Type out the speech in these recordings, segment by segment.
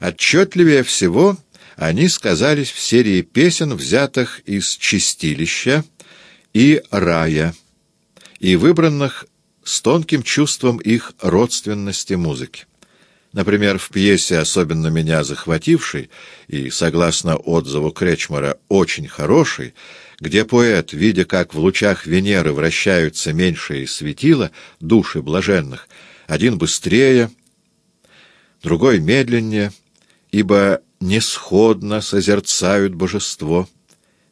Отчетливее всего они сказались в серии песен, взятых из «Чистилища» и «Рая», и выбранных с тонким чувством их родственности музыки. Например, в пьесе, особенно меня захватившей, и, согласно отзыву Кречмара, очень хорошей, где поэт, видя, как в лучах Венеры вращаются меньшие светила, души блаженных, один быстрее, другой медленнее, ибо несходно созерцают божество,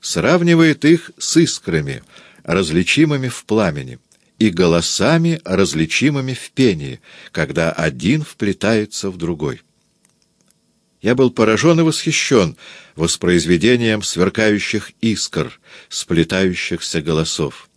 сравнивает их с искрами, различимыми в пламени, и голосами, различимыми в пении, когда один вплетается в другой. Я был поражен и восхищен воспроизведением сверкающих искр, сплетающихся голосов.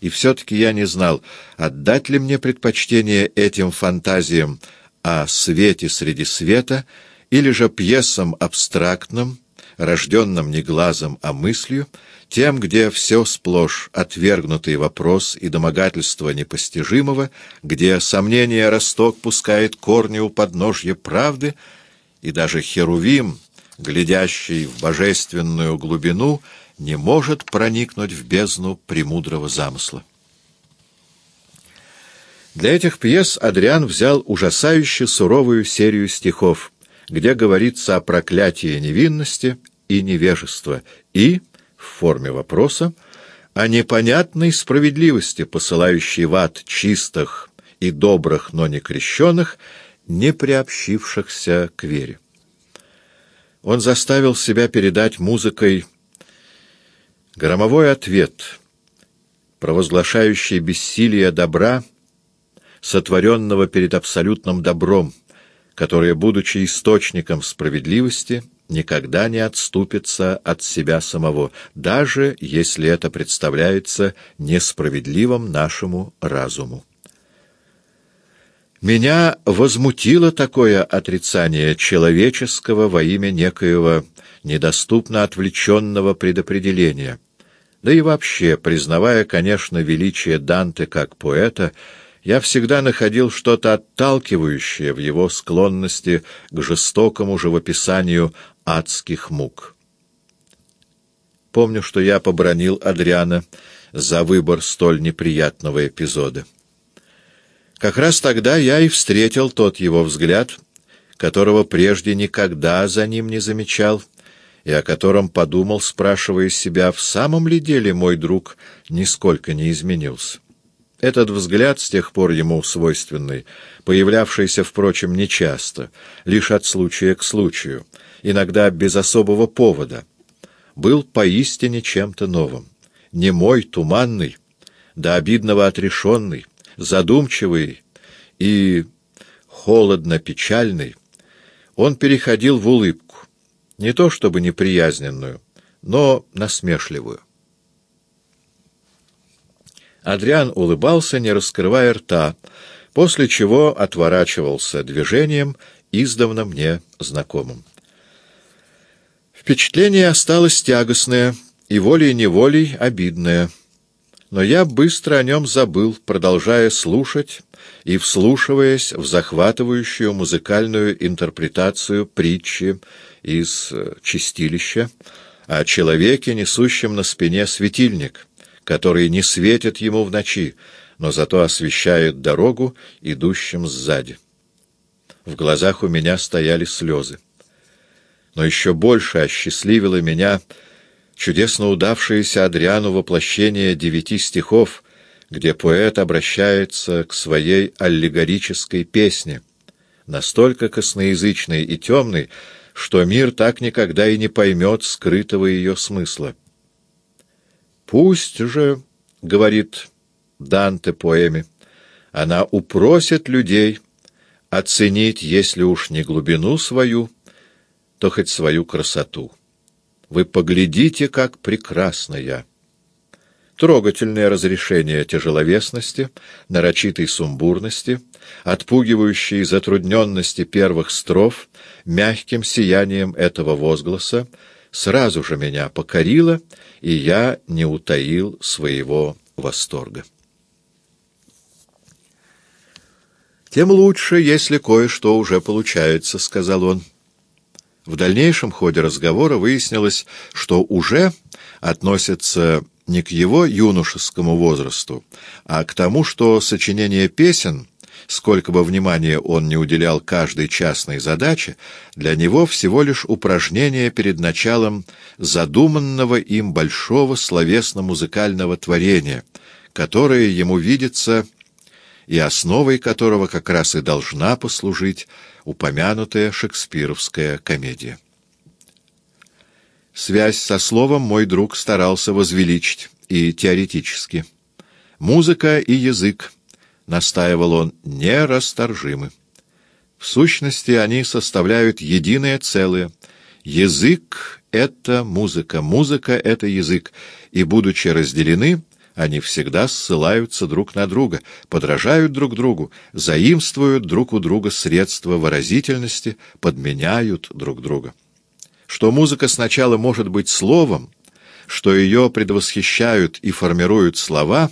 И все-таки я не знал, отдать ли мне предпочтение этим фантазиям о свете среди света или же пьесам абстрактным, рожденным не глазом, а мыслью, тем, где все сплошь отвергнутый вопрос и домогательство непостижимого, где сомнение росток пускает корни у подножья правды, и даже Херувим, глядящий в божественную глубину, не может проникнуть в бездну премудрого замысла. Для этих пьес Адриан взял ужасающе суровую серию стихов, где говорится о проклятии невинности и невежества, и в форме вопроса о непонятной справедливости, посылающей в ад чистых и добрых, но не крещенных, не приобщившихся к вере. Он заставил себя передать музыкой громовой ответ, провозглашающий бессилие добра, сотворенного перед абсолютным добром, которое, будучи источником справедливости, никогда не отступится от себя самого, даже если это представляется несправедливым нашему разуму. Меня возмутило такое отрицание человеческого во имя некоего недоступно отвлеченного предопределения. Да и вообще, признавая, конечно, величие Данте как поэта, я всегда находил что-то отталкивающее в его склонности к жестокому живописанию адских мук. Помню, что я побронил Адриана за выбор столь неприятного эпизода. Как раз тогда я и встретил тот его взгляд, которого прежде никогда за ним не замечал, и о котором подумал, спрашивая себя, в самом ли деле мой друг нисколько не изменился. Этот взгляд, с тех пор ему свойственный, появлявшийся, впрочем, нечасто, лишь от случая к случаю, иногда без особого повода, был поистине чем-то новым. Немой, туманный, до обидного отрешенный, задумчивый и холодно-печальный, он переходил в улыбку, не то чтобы неприязненную, но насмешливую. Адриан улыбался, не раскрывая рта, после чего отворачивался движением, издавна мне знакомым. Впечатление осталось тягостное и волей-неволей обидное. Но я быстро о нем забыл, продолжая слушать и вслушиваясь в захватывающую музыкальную интерпретацию притчи из э, «Чистилища» о человеке, несущем на спине светильник, который не светит ему в ночи, но зато освещает дорогу идущим сзади. В глазах у меня стояли слезы но еще больше осчастливило меня чудесно удавшееся Адриану воплощение девяти стихов, где поэт обращается к своей аллегорической песне, настолько косноязычной и темной, что мир так никогда и не поймет скрытого ее смысла. «Пусть же, — говорит Данте поэме, — она упросит людей оценить, если уж не глубину свою, — то хоть свою красоту. Вы поглядите, как прекрасна я. Трогательное разрешение тяжеловесности, нарочитой сумбурности, отпугивающей затрудненности первых строф, мягким сиянием этого возгласа, сразу же меня покорило, и я не утаил своего восторга. «Тем лучше, если кое-что уже получается», — сказал он. В дальнейшем ходе разговора выяснилось, что уже относится не к его юношескому возрасту, а к тому, что сочинение песен, сколько бы внимания он не уделял каждой частной задаче, для него всего лишь упражнение перед началом задуманного им большого словесно-музыкального творения, которое ему видится и основой которого как раз и должна послужить упомянутая шекспировская комедия. Связь со словом мой друг старался возвеличить и теоретически. Музыка и язык, настаивал он, нерасторжимы. В сущности, они составляют единое целое. Язык — это музыка, музыка — это язык, и, будучи разделены, они всегда ссылаются друг на друга, подражают друг другу, заимствуют друг у друга средства выразительности, подменяют друг друга. Что музыка сначала может быть словом, что ее предвосхищают и формируют слова,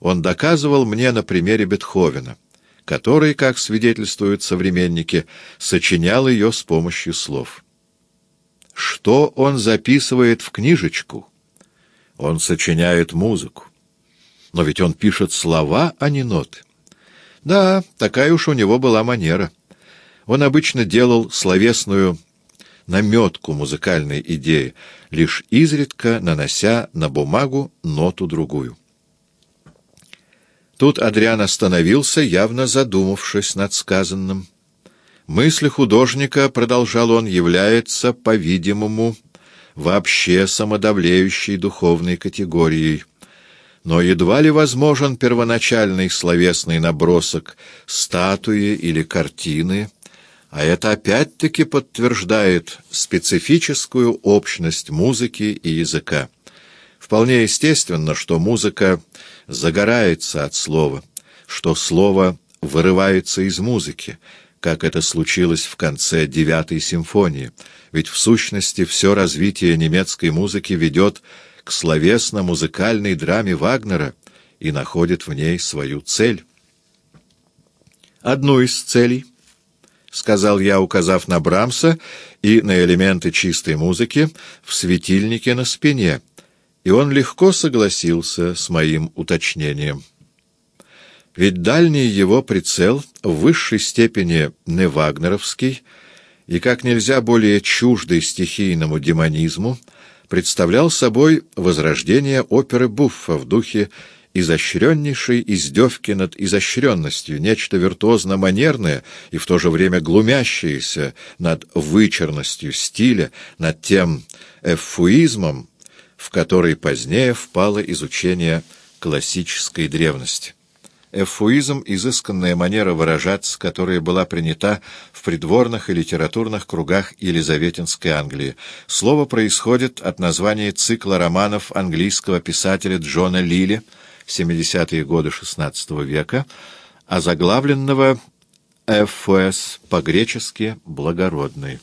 он доказывал мне на примере Бетховена, который, как свидетельствуют современники, сочинял ее с помощью слов. Что он записывает в книжечку? Он сочиняет музыку. Но ведь он пишет слова, а не ноты. Да, такая уж у него была манера. Он обычно делал словесную наметку музыкальной идеи, лишь изредка нанося на бумагу ноту другую. Тут Адриан остановился, явно задумавшись над сказанным. Мысль художника, продолжал он, является, по-видимому, вообще самодавлеющей духовной категорией. Но едва ли возможен первоначальный словесный набросок статуи или картины, а это опять-таки подтверждает специфическую общность музыки и языка. Вполне естественно, что музыка загорается от слова, что слово вырывается из музыки, как это случилось в конце девятой симфонии, ведь в сущности все развитие немецкой музыки ведет к словесно-музыкальной драме Вагнера и находит в ней свою цель. Одну из целей, — сказал я, указав на Брамса и на элементы чистой музыки в светильнике на спине, и он легко согласился с моим уточнением. Ведь дальний его прицел в высшей степени не вагнеровский и как нельзя более чуждый стихийному демонизму представлял собой возрождение оперы Буффа в духе изощреннейшей издевки над изощренностью, нечто виртуозно-манерное и в то же время глумящееся над вычурностью стиля, над тем эфуизмом, в который позднее впало изучение классической древности. Эфуизм — изысканная манера выражаться, которая была принята в придворных и литературных кругах Елизаветинской Англии. Слово происходит от названия цикла романов английского писателя Джона Лили, 70-е годы XVI века, озаглавленного «Эфуэс» по-гречески «благородный».